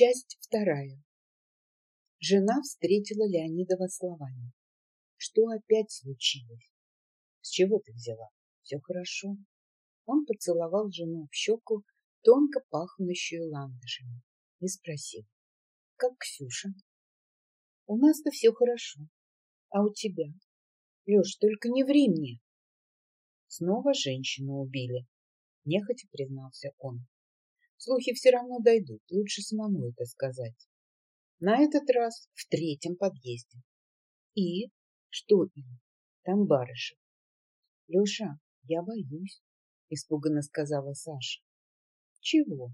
Часть вторая. Жена встретила Леонидова словами. Что опять случилось? С чего ты взяла? Все хорошо. Он поцеловал жену в щеку, тонко пахнущую ландышами, и спросил. Как Ксюша? У нас-то все хорошо. А у тебя? Леш, только не ври мне. Снова женщину убили. Нехотя признался он. Слухи все равно дойдут, лучше самому это сказать. На этот раз в третьем подъезде. И? Что и? Там барышев. Леша, я боюсь, испуганно сказала Саша. Чего?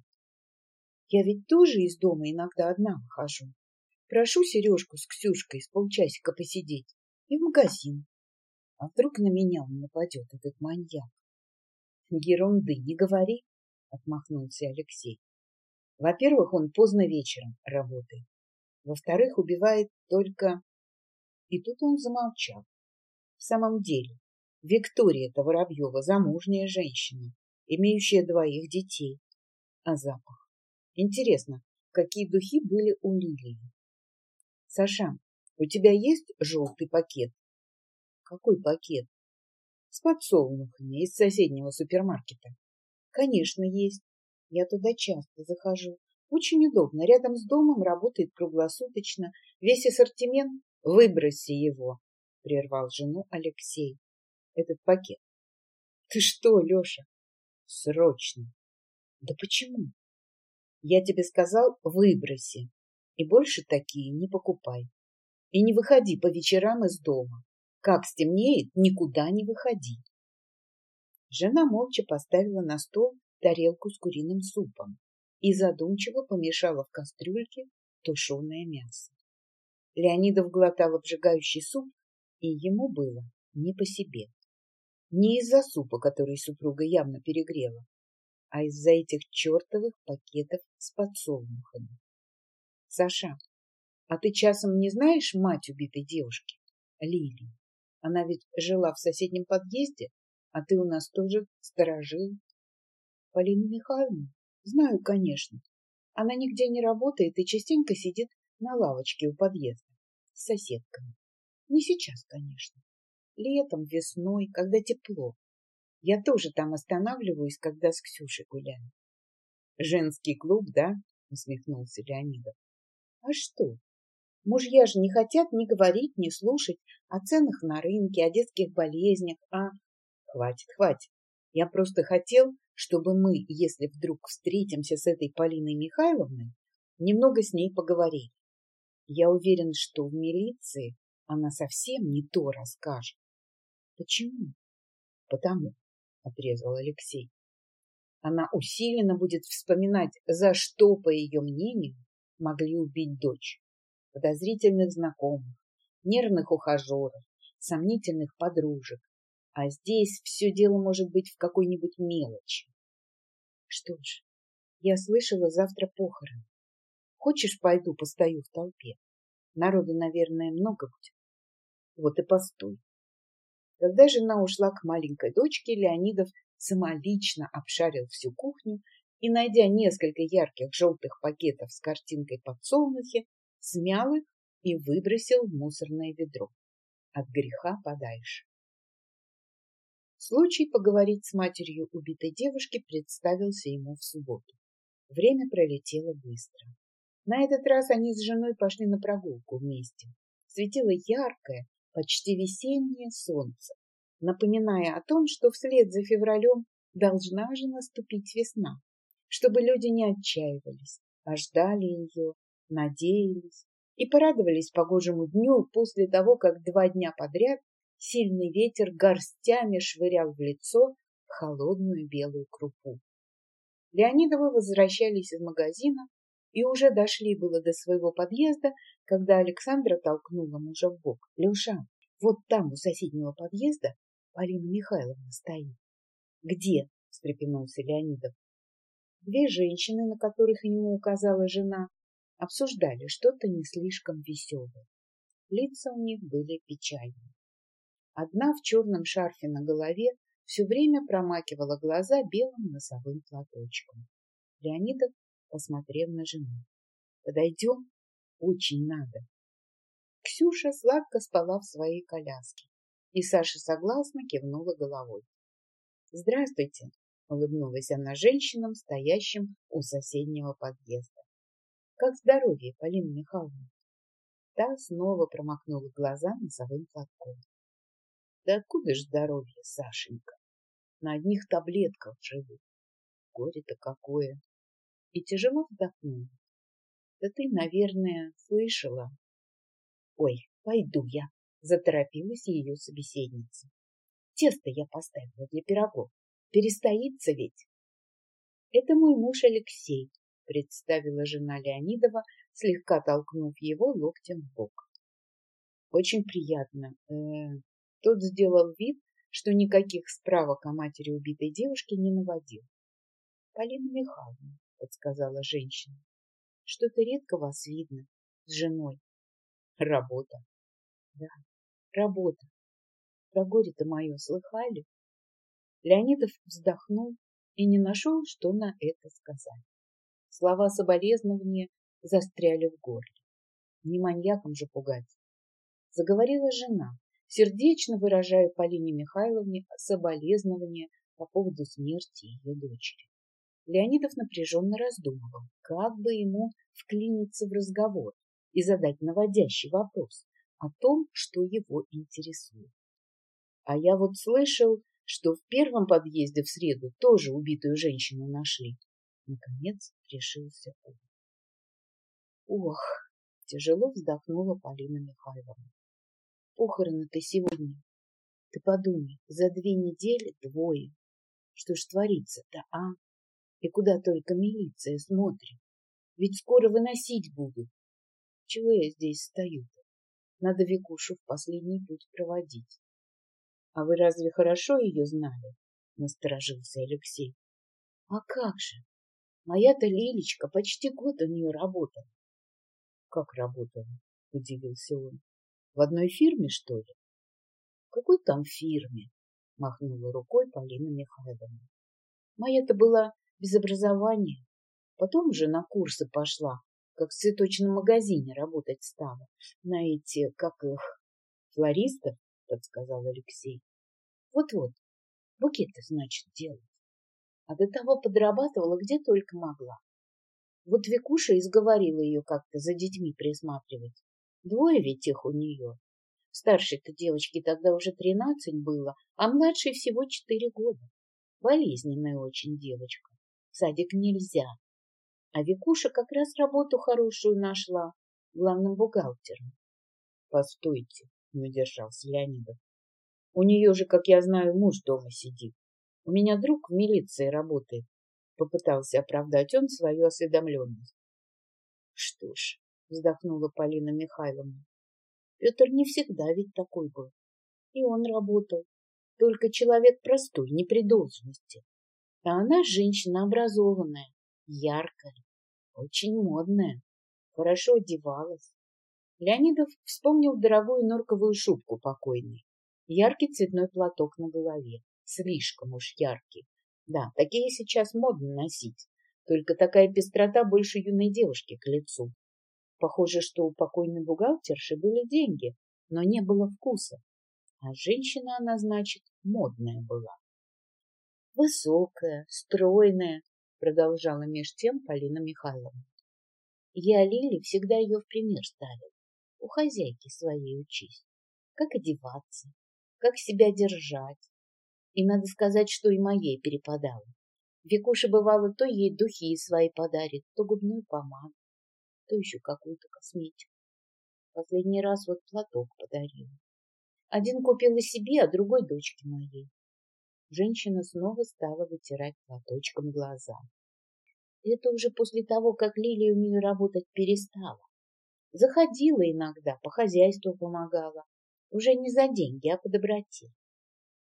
Я ведь тоже из дома иногда одна выхожу. Прошу Сережку с Ксюшкой с полчасика посидеть и в магазин. А вдруг на меня он нападет, этот маньяк? Ерунды не говори, отмахнулся Алексей. Во-первых, он поздно вечером работает. Во-вторых, убивает только... И тут он замолчал. В самом деле, Виктория-то Воробьева замужняя женщина, имеющая двоих детей. А запах? Интересно, какие духи были у Лилии? Саша, у тебя есть желтый пакет? Какой пакет? С подсолнухами из соседнего супермаркета. Конечно, есть. Я туда часто захожу. Очень удобно. Рядом с домом работает круглосуточно. Весь ассортимент. Выброси его, прервал жену Алексей. Этот пакет. Ты что, Леша? Срочно. Да почему? Я тебе сказал, выброси. И больше такие не покупай. И не выходи по вечерам из дома. Как стемнеет, никуда не выходи. Жена молча поставила на стол тарелку с куриным супом и задумчиво помешала в кастрюльке тушеное мясо. Леонидов глотал обжигающий суп, и ему было не по себе. Не из-за супа, который супруга явно перегрела, а из-за этих чертовых пакетов с подсолнухами. — Саша, а ты часом не знаешь мать убитой девушки? Лилии. Она ведь жила в соседнем подъезде, а ты у нас тоже сторожил. Полина Михайловна? Знаю, конечно. Она нигде не работает и частенько сидит на лавочке у подъезда с соседками. Не сейчас, конечно. Летом, весной, когда тепло. Я тоже там останавливаюсь, когда с Ксюшей гуляю. Женский клуб, да? Усмехнулся Леонидов. А что? Мужья же не хотят ни говорить, ни слушать о ценах на рынке, о детских болезнях, а... Хватит, хватит. Я просто хотел, чтобы мы, если вдруг встретимся с этой Полиной Михайловной, немного с ней поговорили. Я уверен, что в милиции она совсем не то расскажет. Почему? Потому, отрезал Алексей. Она усиленно будет вспоминать, за что, по ее мнению, могли убить дочь подозрительных знакомых, нервных ухажеров, сомнительных подружек. А здесь все дело может быть в какой-нибудь мелочи. Что ж, я слышала завтра похорон. Хочешь, пойду постою в толпе? Народу, наверное, много будет. Вот и постой. Когда жена ушла к маленькой дочке, Леонидов самолично обшарил всю кухню и, найдя несколько ярких желтых пакетов с картинкой подсолнухи, смял их и выбросил в мусорное ведро. От греха подальше. Случай поговорить с матерью убитой девушки представился ему в субботу. Время пролетело быстро. На этот раз они с женой пошли на прогулку вместе. Светило яркое, почти весеннее солнце, напоминая о том, что вслед за февралем должна же наступить весна, чтобы люди не отчаивались, а ждали ее, надеялись и порадовались погожему дню после того, как два дня подряд сильный ветер горстями швырял в лицо холодную белую крупу. Леонидовы возвращались из магазина и уже дошли было до своего подъезда, когда Александра толкнула мужа в бок. — Леша, вот там, у соседнего подъезда, Полина Михайловна стоит. — Где? — встрепенулся Леонидов. Две женщины, на которых ему указала жена, обсуждали что-то не слишком веселое. Лица у них были печальные. Одна в черном шарфе на голове все время промакивала глаза белым носовым платочком. Леонидов посмотрел на жену. Подойдем? Очень надо. Ксюша сладко спала в своей коляске, и Саша согласно кивнула головой. «Здравствуйте!» — улыбнулась она женщинам, стоящим у соседнего подъезда. «Как здоровье, Полина Михайловна?» Та снова промокнула глаза носовым платком. «Да откуда ж здоровье, Сашенька? На одних таблетках живу. Горе-то какое!» И тяжело вздохнула. «Да ты, наверное, слышала, Ой, пойду я, заторопилась ее собеседница. Тесто я поставила для пирогов. Перестоится ведь. Это мой муж Алексей, представила жена Леонидова, слегка толкнув его локтем в бок. Очень приятно. Э -э, тот сделал вид, что никаких справок о матери убитой девушки не наводил. Полина Михайловна, подсказала женщина, что-то редко вас видно с женой. Работа. Да, работа. Про горе-то мое слыхали? Леонидов вздохнул и не нашел, что на это сказать. Слова соболезнования застряли в горле. Не маньяком же пугать. Заговорила жена, сердечно выражая Полине Михайловне соболезнования по поводу смерти ее дочери. Леонидов напряженно раздумывал, как бы ему вклиниться в разговор, и задать наводящий вопрос о том, что его интересует. А я вот слышал, что в первом подъезде в среду тоже убитую женщину нашли. Наконец решился он. Ох, тяжело вздохнула Полина Михайловна. Похороны-то сегодня. Ты подумай, за две недели двое. Что ж творится-то, а? И куда только милиция смотрит. Ведь скоро выносить будут. Чего я здесь стою-то? Надо Викушу в последний путь проводить. — А вы разве хорошо ее знали? — насторожился Алексей. — А как же? Моя-то Лилечка почти год у нее работала. — Как работала? — удивился он. — В одной фирме, что ли? — Какой там фирме? — махнула рукой Полина Михайловна. — Моя-то была без образования. Потом уже на курсы пошла, как в цветочном магазине работать стала. На эти, как их, флористов, подсказал Алексей. Вот-вот, букеты, значит, делать. А до того подрабатывала где только могла. Вот Викуша изговорила ее как-то за детьми присматривать. Двое ведь их у нее. Старшей-то девочке тогда уже тринадцать было, а младшей всего четыре года. Болезненная очень девочка. В садик нельзя, а Викуша как раз работу хорошую нашла, главным бухгалтером. — Постойте, — не удержался Леонидов. — У нее же, как я знаю, муж дома сидит. У меня друг в милиции работает. Попытался оправдать он свою осведомленность. — Что ж, — вздохнула Полина Михайловна, — Петр не всегда ведь такой был. И он работал. Только человек простой, не при должности. А она женщина образованная, яркая, очень модная, хорошо одевалась. Леонидов вспомнил дорогую норковую шубку покойной, яркий цветной платок на голове, слишком уж яркий. Да, такие сейчас модно носить, только такая пестрота больше юной девушки к лицу. Похоже, что у покойной бухгалтерши были деньги, но не было вкуса. А женщина она, значит, модная была. Высокая, стройная, продолжала меж тем Полина Михайловна. Я Лиле всегда ее в пример ставила. У хозяйки своей учись. Как одеваться, как себя держать. И надо сказать, что и моей перепадало. Викуша, бывало, то ей духи свои подарит, то губную помаду, то еще какую-то косметику. Последний раз вот платок подарила. Один купила себе, а другой дочке моей. Женщина снова стала вытирать платочком глаза. Это уже после того, как Лилия у нее работать перестала. Заходила иногда, по хозяйству помогала. Уже не за деньги, а по доброте.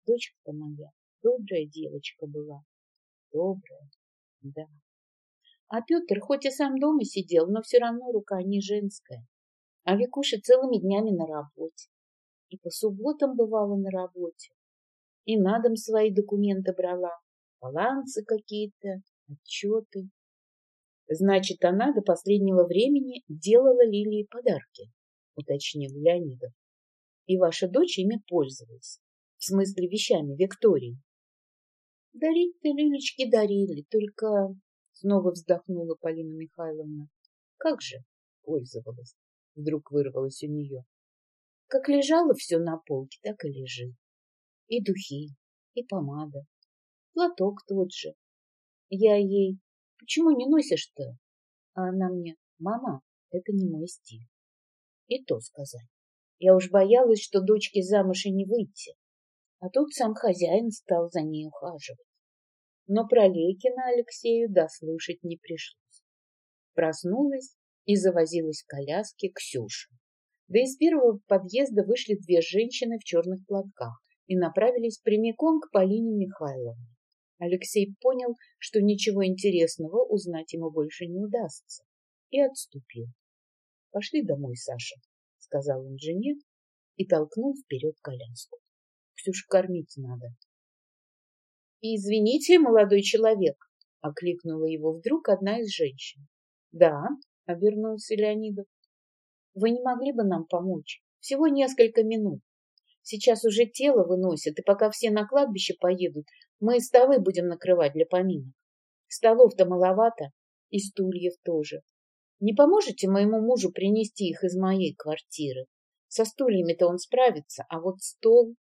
Дочка-то моя добрая девочка была. Добрая, да. А Петр хоть и сам дома сидел, но все равно рука не женская. А Викуша целыми днями на работе. И по субботам бывала на работе и на дом свои документы брала, балансы какие-то, отчеты. Значит, она до последнего времени делала Лилии подарки, уточнил Леонидов. И ваша дочь ими пользовалась. В смысле вещами Виктории. Дарить-то Лилечки дарили, только... Снова вздохнула Полина Михайловна. Как же пользовалась? Вдруг вырвалось у нее. Как лежало все на полке, так и лежит. И духи, и помада, платок тот же. Я ей Почему не носишь-то? А она мне, мама, это не мой стиль. И то сказать. Я уж боялась, что дочке замуж и не выйти. А тут сам хозяин стал за ней ухаживать. Но про Лейкина Алексею дослушать не пришлось. Проснулась и завозилась в коляске Ксюша. Да из первого подъезда вышли две женщины в черных платках и направились прямиком к Полине Михайловне. Алексей понял, что ничего интересного узнать ему больше не удастся, и отступил. — Пошли домой, Саша, — сказал он жене и толкнул вперед коляску. — Ксюш, кормить надо. — Извините, молодой человек, — окликнула его вдруг одна из женщин. — Да, — обернулся Леонидов. — Вы не могли бы нам помочь? Всего несколько минут. Сейчас уже тело выносят, и пока все на кладбище поедут, мы столы будем накрывать для поминок. Столов-то маловато, и стульев тоже. Не поможете моему мужу принести их из моей квартиры? Со стульями-то он справится, а вот стол...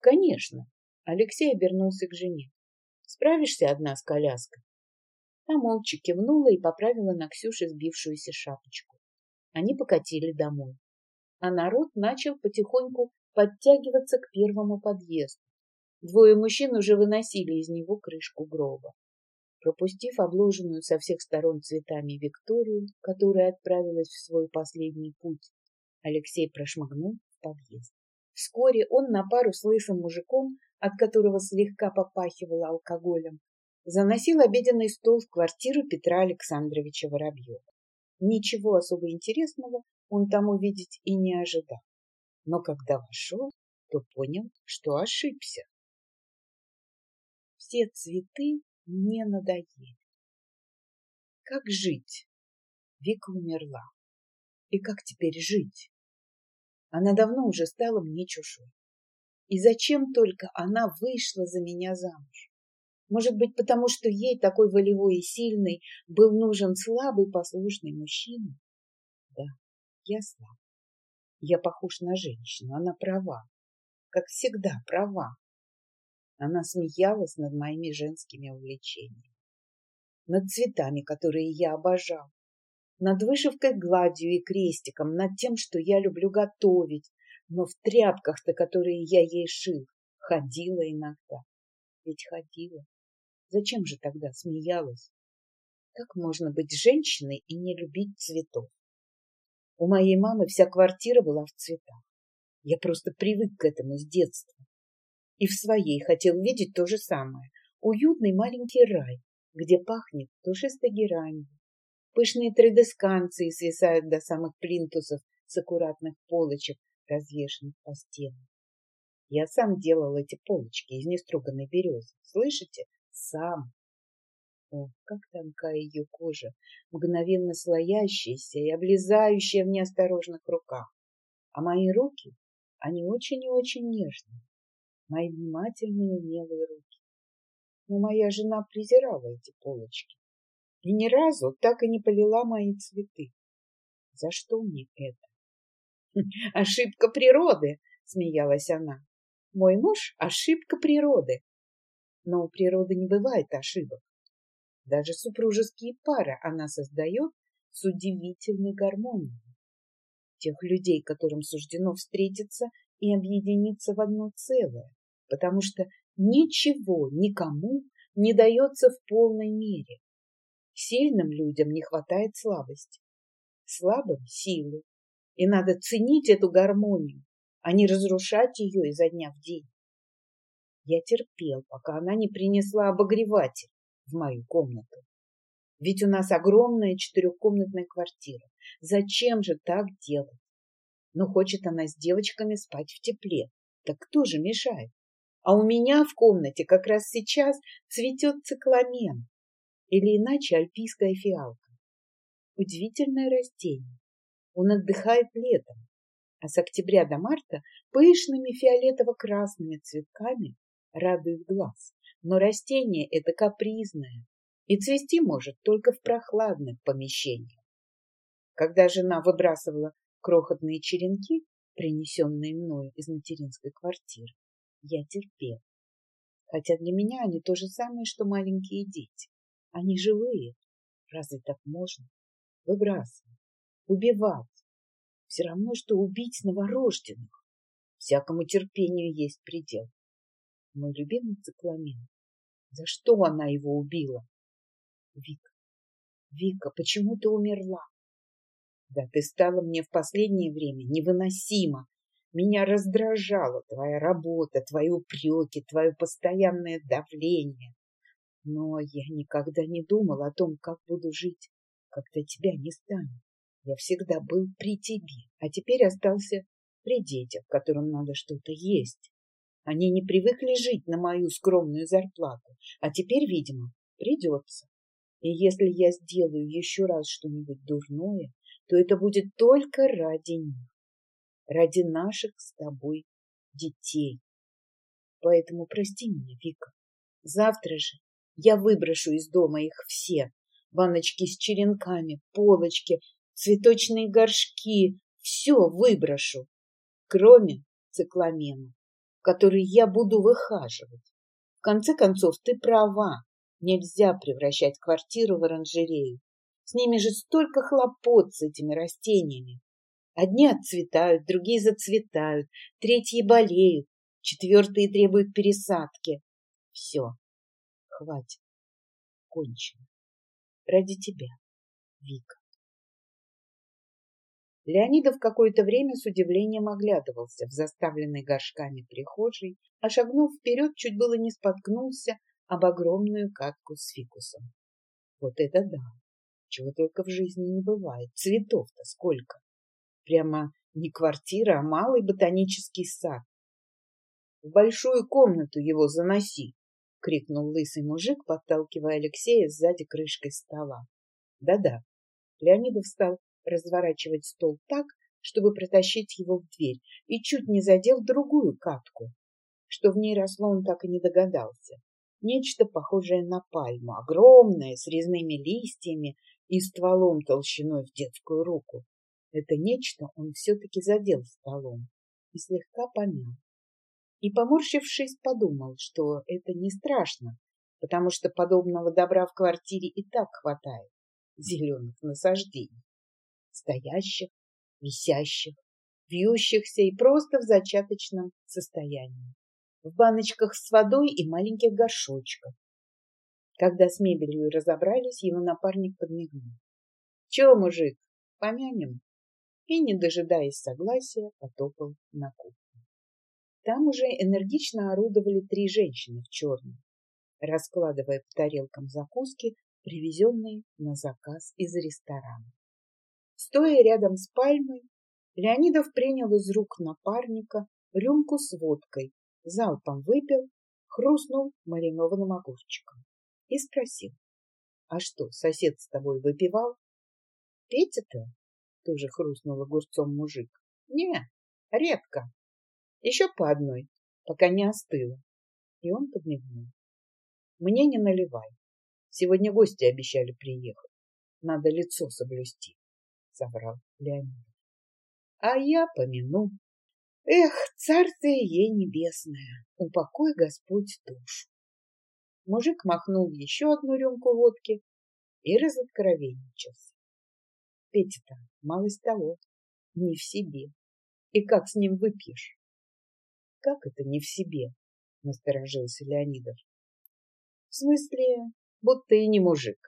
Конечно. Алексей обернулся к жене. Справишься одна с коляской? Та молча кивнула и поправила на Ксюше сбившуюся шапочку. Они покатили домой. А народ начал потихоньку подтягиваться к первому подъезду. Двое мужчин уже выносили из него крышку гроба. Пропустив обложенную со всех сторон цветами Викторию, которая отправилась в свой последний путь, Алексей прошмыгнул в подъезд. Вскоре он на пару с лысым мужиком, от которого слегка попахивало алкоголем, заносил обеденный стол в квартиру Петра Александровича Воробьева. Ничего особо интересного он там увидеть и не ожидал. Но когда вошел, то понял, что ошибся все цветы мне надоели. Как жить? Вика умерла. И как теперь жить? Она давно уже стала мне чужой. И зачем только она вышла за меня замуж? Может быть, потому что ей, такой волевой и сильный, был нужен слабый послушный мужчина? Да, я слаб. Я похож на женщину, она права. Как всегда, права. Она смеялась над моими женскими увлечениями, над цветами, которые я обожал, над вышивкой гладью и крестиком, над тем, что я люблю готовить, но в тряпках-то, которые я ей шил, ходила иногда. Ведь ходила. Зачем же тогда смеялась? Как можно быть женщиной и не любить цветов? У моей мамы вся квартира была в цветах. Я просто привык к этому с детства и в своей хотел видеть то же самое. Уютный маленький рай, где пахнет душистой геранью. Пышные тредесканции свисают до самых плинтусов с аккуратных полочек, развешанных по стенам. Я сам делал эти полочки из неструганной березы. Слышите? Сам. О, как тонкая ее кожа, мгновенно слоящаяся и облезающая в неосторожных руках. А мои руки, они очень и очень нежные мои внимательные умелые руки. Но моя жена презирала эти полочки и ни разу так и не полила мои цветы. За что мне это? Ошибка природы, смеялась она. Мой муж — ошибка природы. Но у природы не бывает ошибок. Даже супружеские пары она создает с удивительной гармонией. Тех людей, которым суждено встретиться и объединиться в одно целое, потому что ничего никому не дается в полной мере. Сильным людям не хватает слабости, слабым – силы. И надо ценить эту гармонию, а не разрушать ее изо дня в день. Я терпел, пока она не принесла обогреватель в мою комнату. Ведь у нас огромная четырехкомнатная квартира. Зачем же так делать? Ну, хочет она с девочками спать в тепле. Так кто же мешает? А у меня в комнате как раз сейчас цветет цикламен, или иначе альпийская фиалка. удивительное растение. Он отдыхает летом, а с октября до марта пышными фиолетово-красными цветками радует глаз. Но растение это капризное и цвести может только в прохладных помещениях. Когда жена выбрасывала крохотные черенки, принесенные мною из материнской квартиры, я терпел. Хотя для меня они то же самое, что маленькие дети. Они живые. Разве так можно? Выбрасывать, убивать. Все равно, что убить новорожденных. Всякому терпению есть предел. Мой любимый цикламен. За что она его убила? Вика, Вика, почему ты умерла? Да ты стала мне в последнее время невыносима. Меня раздражала твоя работа, твои упреки, твое постоянное давление. Но я никогда не думал о том, как буду жить, когда тебя не станет. Я всегда был при тебе, а теперь остался при детях, которым надо что-то есть. Они не привыкли жить на мою скромную зарплату, а теперь, видимо, придется. И если я сделаю еще раз что-нибудь дурное, то это будет только ради них, ради наших с тобой детей. Поэтому прости меня, Вика. Завтра же я выброшу из дома их все. Баночки с черенками, полочки, цветочные горшки. Все выброшу, кроме цикламена, который я буду выхаживать. В конце концов, ты права. Нельзя превращать квартиру в оранжерею. С ними же столько хлопот с этими растениями. Одни отцветают, другие зацветают, третьи болеют, четвертые требуют пересадки. Все, Хватит. Кончено. Ради тебя, Вика. Леонидов какое-то время с удивлением оглядывался в заставленной горшками прихожей, а шагнув вперед, чуть было не споткнулся об огромную катку с фикусом. Вот это да! Чего только в жизни не бывает. Цветов-то сколько! Прямо не квартира, а малый ботанический сад. В большую комнату его заноси, — крикнул лысый мужик, подталкивая Алексея сзади крышкой стола. Да-да. Леонидов стал разворачивать стол так, чтобы протащить его в дверь, и чуть не задел другую катку. Что в ней росло, он так и не догадался. Нечто похожее на пальму, огромное, с резными листьями и стволом толщиной в детскую руку. Это нечто он все-таки задел столом и слегка помял и, поморщившись, подумал, что это не страшно, потому что подобного добра в квартире и так хватает зеленых насаждений, стоящих, висящих, вьющихся и просто в зачаточном состоянии, в баночках с водой и маленьких горшочках. Когда с мебелью разобрались, его напарник подмигнул. — Чего, мужик, помянем? И, не дожидаясь согласия, потопал на кухню. Там уже энергично орудовали три женщины в черном, раскладывая по тарелкам закуски, привезенные на заказ из ресторана. Стоя рядом с пальмой, Леонидов принял из рук напарника рюмку с водкой, залпом выпил, хрустнул маринованным огурчиком и спросил, «А что, сосед с тобой выпивал?» «Петя-то?» — тоже хрустнул огурцом мужик. «Не, редко. Еще по одной, пока не остыло. И он подмигнул. Мне не наливай. Сегодня гости обещали приехать. Надо лицо соблюсти, соврал Леонид. А я помяну. Эх, царствие ей небесное, упокой Господь душу. Мужик махнул еще одну рюмку водки и разоткровенничался. Петя-то, малость того, не в себе. И как с ним выпьешь? Как это не в себе? Насторожился Леонидов. В смысле, будто и не мужик.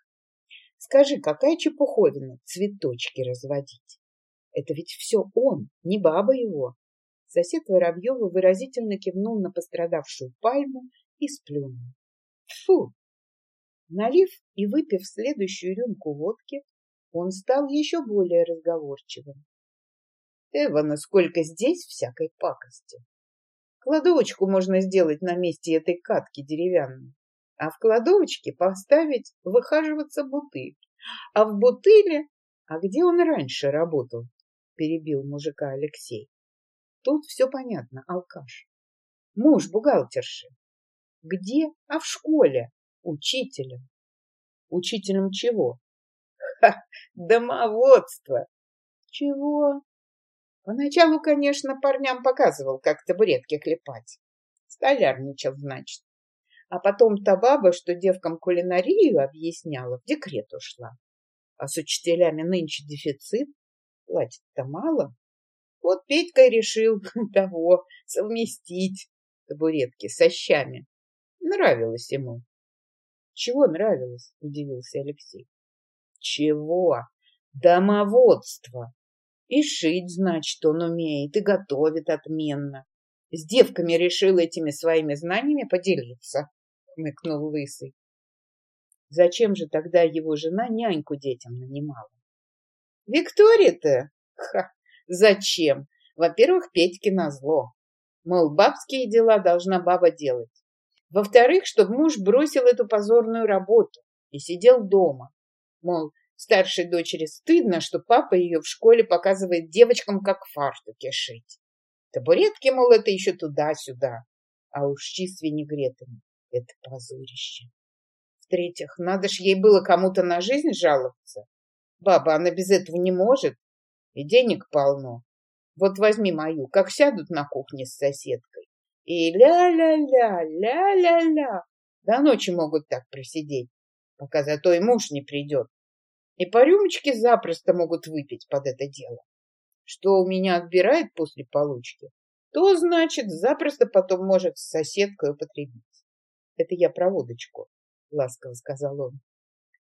Скажи, какая чепуховина цветочки разводить? Это ведь все он, не баба его. Сосед Воробьева выразительно кивнул на пострадавшую пальму и сплюнул. Фу! Налив и выпив следующую рюмку водки, он стал еще более разговорчивым. Эва, сколько здесь всякой пакости. Кладовочку можно сделать на месте этой катки деревянной, а в кладовочке поставить выхаживаться бутыль, а в бутыле А где он раньше работал? Перебил мужика Алексей. Тут все понятно, алкаш. Муж бухгалтерши. Где? А в школе. Учителем. Учителем чего? Ха, домоводство. Чего? Поначалу, конечно, парням показывал, как табуретки клепать. Столярничал, значит. А потом та баба, что девкам кулинарию объясняла, в декрет ушла. А с учителями нынче дефицит. Платит-то мало. Вот Петька решил того совместить табуретки со щами. Нравилось ему. Чего нравилось? Удивился Алексей. Чего? Домоводство. И шить, значит, он умеет, и готовит отменно. С девками решил этими своими знаниями поделиться, хмыкнул Лысый. Зачем же тогда его жена няньку детям нанимала? Виктория-то? Ха! Зачем? Во-первых, Петьке назло. Мол, бабские дела должна баба делать. Во-вторых, чтобы муж бросил эту позорную работу и сидел дома. Мол, старшей дочери стыдно, что папа ее в школе показывает девочкам, как фартуки шить. Табуретки, мол, это еще туда-сюда. А уж щи с винегретами — это позорище. В-третьих, надо ж ей было кому-то на жизнь жаловаться. Баба, она без этого не может. И денег полно. Вот возьми мою, как сядут на кухне с соседкой. И ля-ля-ля, ля-ля-ля. До ночи могут так просидеть, пока зато и муж не придет. И по рюмочке запросто могут выпить под это дело. Что у меня отбирает после получки, то, значит, запросто потом может с соседкой употребить. Это я про водочку, ласково сказал он.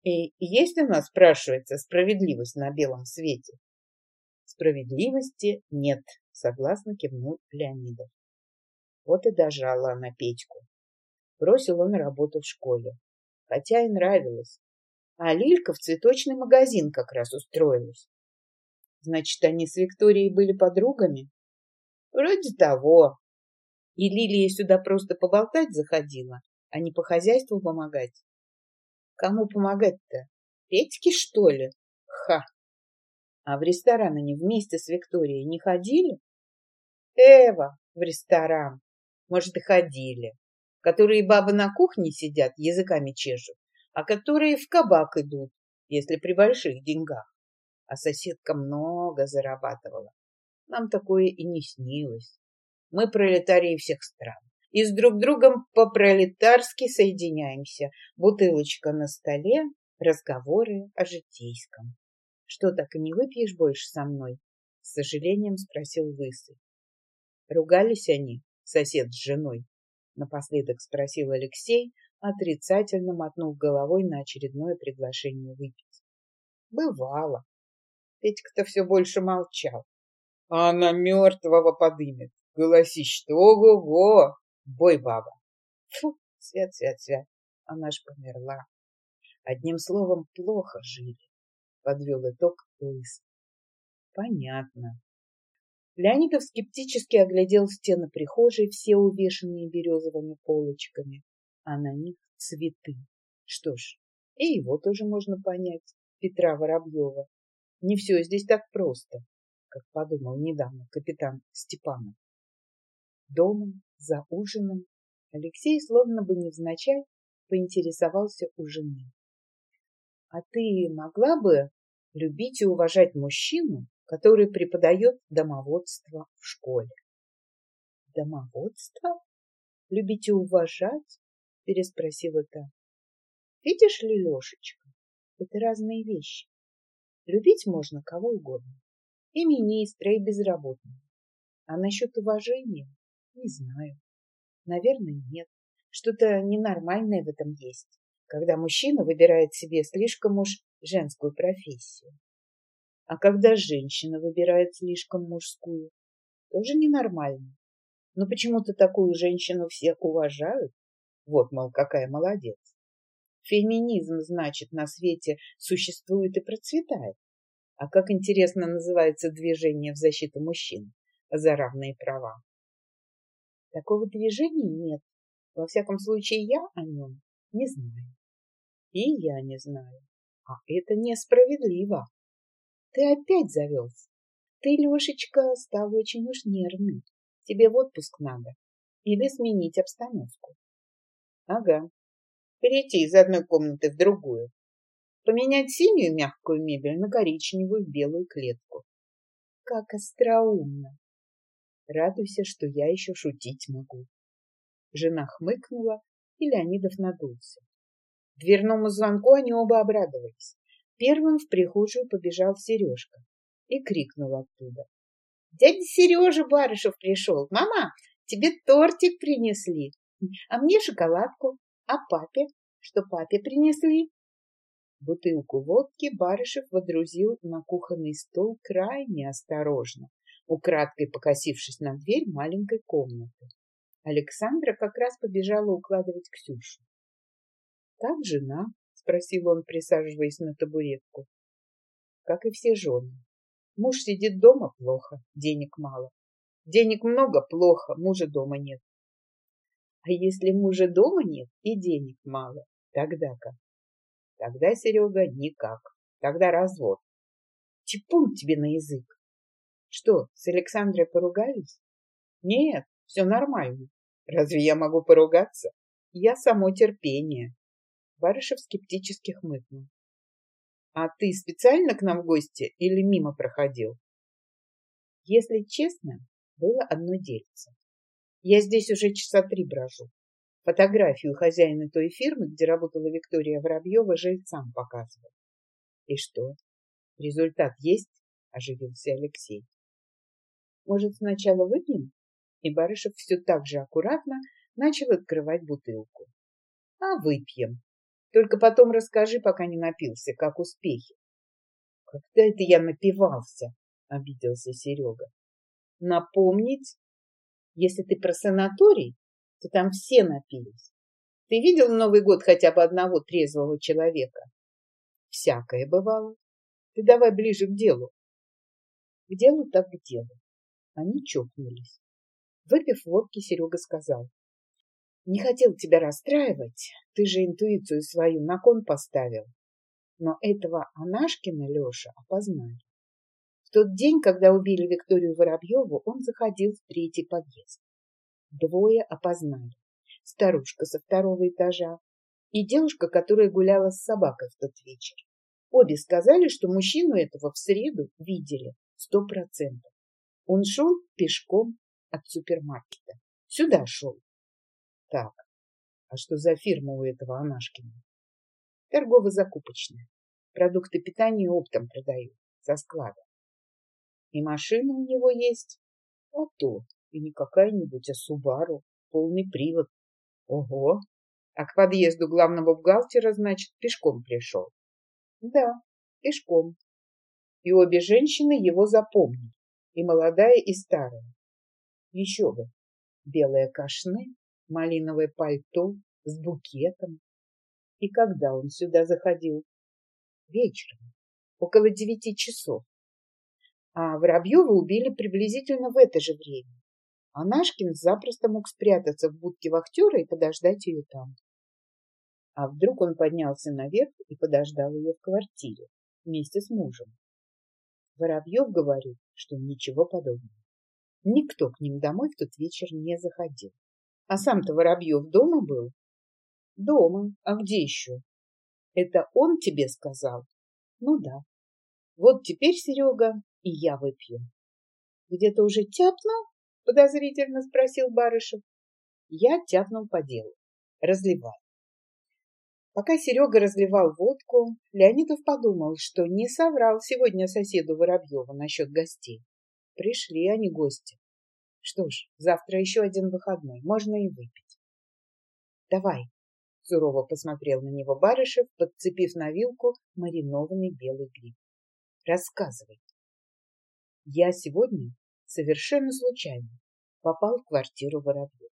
И есть у нас, спрашивается, справедливость на белом свете? Справедливости нет, согласно кивнул Леонидов. Вот и дожала она Петьку. Бросил он работу в школе. Хотя и нравилось. А Лилька в цветочный магазин как раз устроилась. Значит, они с Викторией были подругами? Вроде того. И Лилия сюда просто поболтать заходила, а не по хозяйству помогать. Кому помогать-то? Петьке, что ли? Ха! А в ресторан они вместе с Викторией не ходили? Эва, в ресторан. Может, и ходили. Которые бабы на кухне сидят, языками чешут, а которые в кабак идут, если при больших деньгах. А соседка много зарабатывала. Нам такое и не снилось. Мы пролетарии всех стран. И с друг другом по-пролетарски соединяемся. Бутылочка на столе, разговоры о житейском. Что, так и не выпьешь больше со мной? С сожалением спросил Лысый. Ругались они, сосед с женой? Напоследок спросил Алексей, отрицательно мотнув головой на очередное приглашение выпить. Бывало. Петька-то все больше молчал. А она мертвого подымет. Голосище-то ого-го! Бой баба. Фу, свят, свят, свят. Она ж померла. Одним словом, плохо жили подвел итог Лыс. Понятно. Леонидов скептически оглядел стены прихожей, все увешанные березовыми полочками, а на них цветы. Что ж, и его тоже можно понять, Петра Воробьева. Не все здесь так просто, как подумал недавно капитан Степанов. Дома, за ужином, Алексей словно бы невзначай поинтересовался у жены. А ты могла бы любить и уважать мужчину, который преподает домоводство в школе? Домоводство? Любить и уважать? Переспросила та. Видишь ли, Лешечка, это разные вещи. Любить можно кого угодно. И министра, и безработного. А насчет уважения не знаю. Наверное, нет. Что-то ненормальное в этом есть когда мужчина выбирает себе слишком уж женскую профессию. А когда женщина выбирает слишком мужскую, тоже ненормально. Но почему-то такую женщину все уважают. Вот, мол, какая молодец. Феминизм, значит, на свете существует и процветает. А как интересно называется движение в защиту мужчин за равные права? Такого движения нет. Во всяком случае, я о нем не знаю. И я не знаю. А это несправедливо. Ты опять завелся. Ты, Лешечка, стал очень уж нервный. Тебе в отпуск надо. Или сменить обстановку. Ага. Перейти из одной комнаты в другую. Поменять синюю мягкую мебель на коричневую белую клетку. Как остроумно. Радуйся, что я еще шутить могу. Жена хмыкнула, и Леонидов надулся. Дверному звонку они оба обрадовались. Первым в прихожую побежал Сережка и крикнул оттуда. — Дядя Сережа Барышев пришел. Мама, тебе тортик принесли, а мне шоколадку. А папе? Что папе принесли? Бутылку водки Барышев водрузил на кухонный стол крайне осторожно, украдкой покосившись на дверь маленькой комнаты. Александра как раз побежала укладывать Ксюшу. — Как жена? — спросил он, присаживаясь на табуретку. — Как и все жены. Муж сидит дома плохо, денег мало. Денег много, плохо, мужа дома нет. А если мужа дома нет и денег мало, тогда как? Тогда, Серега, никак. Тогда развод. Чепун тебе на язык. Что, с Александрой поругались? Нет, все нормально. Разве я могу поругаться? Я само терпение. Барышев скептически хмыкнул. А ты специально к нам в гости или мимо проходил? Если честно, было одно дельце. Я здесь уже часа три брожу. Фотографию хозяина той фирмы, где работала Виктория Воробьева, жильцам показывал. И что? Результат есть? Оживился Алексей. Может, сначала выпьем? И Барышев все так же аккуратно начал открывать бутылку. А выпьем. Только потом расскажи, пока не напился, как успехи. Когда это я напивался? Обиделся Серега. Напомнить? Если ты про санаторий, то там все напились. Ты видел в Новый год хотя бы одного трезвого человека? Всякое бывало. Ты давай ближе к делу. К делу так к делу. Они чокнулись. Выпив водки, Серега сказал. Не хотел тебя расстраивать, ты же интуицию свою на кон поставил. Но этого Анашкина Леша опознали. В тот день, когда убили Викторию Воробьеву, он заходил в третий подъезд. Двое опознали. Старушка со второго этажа и девушка, которая гуляла с собакой в тот вечер. Обе сказали, что мужчину этого в среду видели сто процентов. Он шел пешком от супермаркета. Сюда шел. Так, а что за фирма у этого Анашкина? Торгово-закупочная. Продукты питания оптом продают, со склада. И машина у него есть. А то, и не какая-нибудь, а Субару, полный привод. Ого! А к подъезду главного бухгалтера, значит, пешком пришел. Да, пешком. И обе женщины его запомнили и молодая, и старая. Еще бы, белые кашны, малиновое пальто с букетом. И когда он сюда заходил? Вечером, около девяти часов. А Воробьева убили приблизительно в это же время. А Нашкин запросто мог спрятаться в будке вахтера и подождать ее там. А вдруг он поднялся наверх и подождал ее в квартире вместе с мужем. Воробьев говорит, что ничего подобного. Никто к ним домой в тот вечер не заходил. А сам-то Воробьев дома был? Дома. А где еще? Это он тебе сказал? Ну да. Вот теперь, Серега, и я выпью. Где-то уже тяпнул? Подозрительно спросил Барышев. Я тяпнул по делу. Разливай. Пока Серега разливал водку, Леонидов подумал, что не соврал сегодня соседу Воробьеву насчет гостей. Пришли они гости. Что ж, завтра еще один выходной, можно и выпить. Давай, сурово посмотрел на него Барышев, подцепив на вилку маринованный белый гриб. Рассказывай. Я сегодня совершенно случайно попал в квартиру Воробьева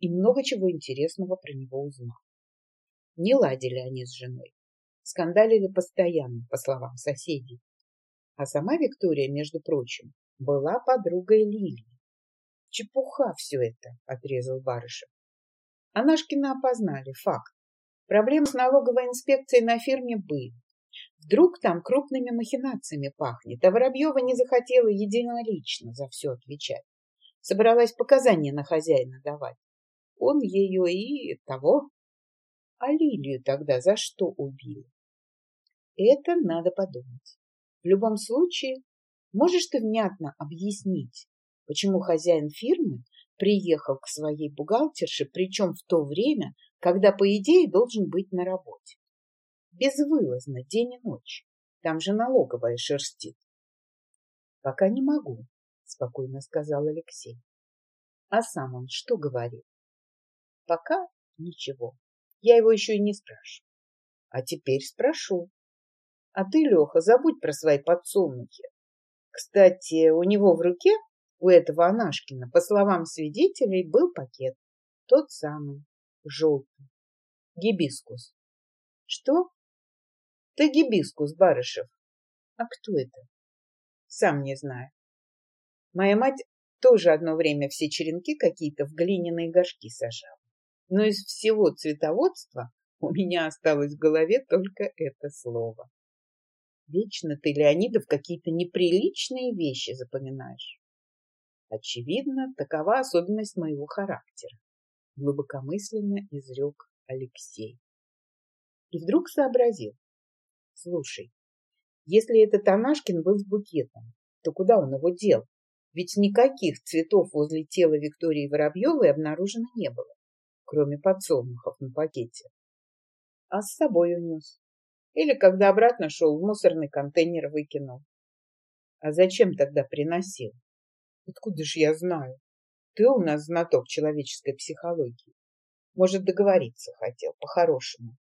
и много чего интересного про него узнал. Не ладили они с женой. Скандалили постоянно, по словам соседей. А сама Виктория, между прочим, была подругой Лилии. Чепуха все это, отрезал Барышев. Анашкина опознали, факт. Проблемы с налоговой инспекцией на фирме были. Вдруг там крупными махинациями пахнет, а Воробьева не захотела единолично за все отвечать. Собралась показания на хозяина давать. Он ее и того. А Лилию тогда за что убили? Это надо подумать. В любом случае, можешь ты внятно объяснить, почему хозяин фирмы приехал к своей бухгалтерше, причем в то время, когда, по идее, должен быть на работе. Безвылазно, день и ночь. Там же налоговая шерстит. Пока не могу, спокойно сказал Алексей. А сам он что говорит? Пока ничего. Я его еще и не спрашиваю. А теперь спрошу. А ты, Леха, забудь про свои подсолнухи. Кстати, у него в руке, у этого Анашкина, по словам свидетелей, был пакет. Тот самый, желтый. Гибискус. Что? Ты гибискус, Барышев. А кто это? Сам не знаю. Моя мать тоже одно время все черенки какие-то в глиняные горшки сажала. Но из всего цветоводства у меня осталось в голове только это слово. Вечно ты, Леонидов, какие-то неприличные вещи запоминаешь. Очевидно, такова особенность моего характера, глубокомысленно изрек Алексей. И вдруг сообразил. Слушай, если этот Анашкин был с букетом, то куда он его дел? Ведь никаких цветов возле тела Виктории Воробьевой обнаружено не было, кроме подсолнухов на пакете. А с собой унес. Или когда обратно шел, в мусорный контейнер выкинул. А зачем тогда приносил? Откуда же я знаю? Ты у нас знаток человеческой психологии. Может, договориться хотел, по-хорошему.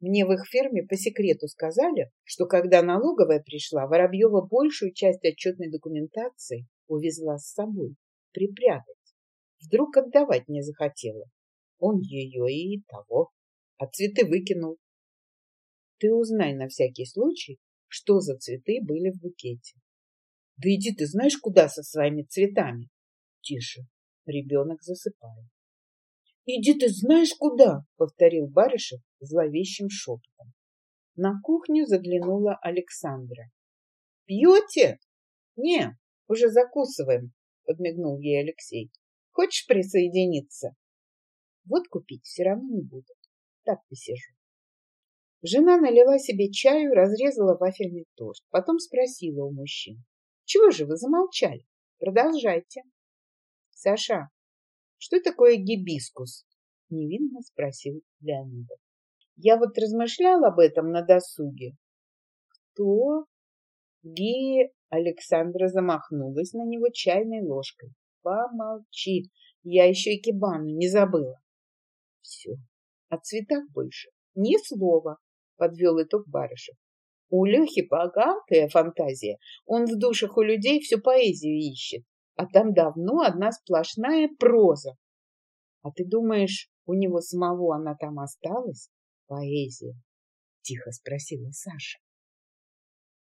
Мне в их фирме по секрету сказали, что когда налоговая пришла, Воробьева большую часть отчетной документации увезла с собой, припрятать. Вдруг отдавать не захотела. Он ее и того, а цветы выкинул. Ты узнай на всякий случай, что за цветы были в букете. Да иди ты знаешь куда со своими цветами. Тише, ребенок засыпает. Иди ты знаешь куда, повторил Барышев зловещим шепотом. На кухню заглянула Александра. Пьете? Не, уже закусываем, подмигнул ей Алексей. Хочешь присоединиться? Вот купить все равно не буду. Так посижу. Жена налила себе чаю, разрезала вафельный торт. Потом спросила у мужчин. Чего же вы замолчали? Продолжайте. Саша, что такое гибискус? Невинно спросил Леонидов. Я вот размышлял об этом на досуге. Кто? Ги... Александра замахнулась на него чайной ложкой. Помолчи, я еще и кибану не забыла. Все, о цветах больше ни слова, подвел итог Барышев. У Лехи богатая фантазия. Он в душах у людей всю поэзию ищет. А там давно одна сплошная проза. А ты думаешь, у него самого она там осталась? Поэзия? Тихо спросила Саша.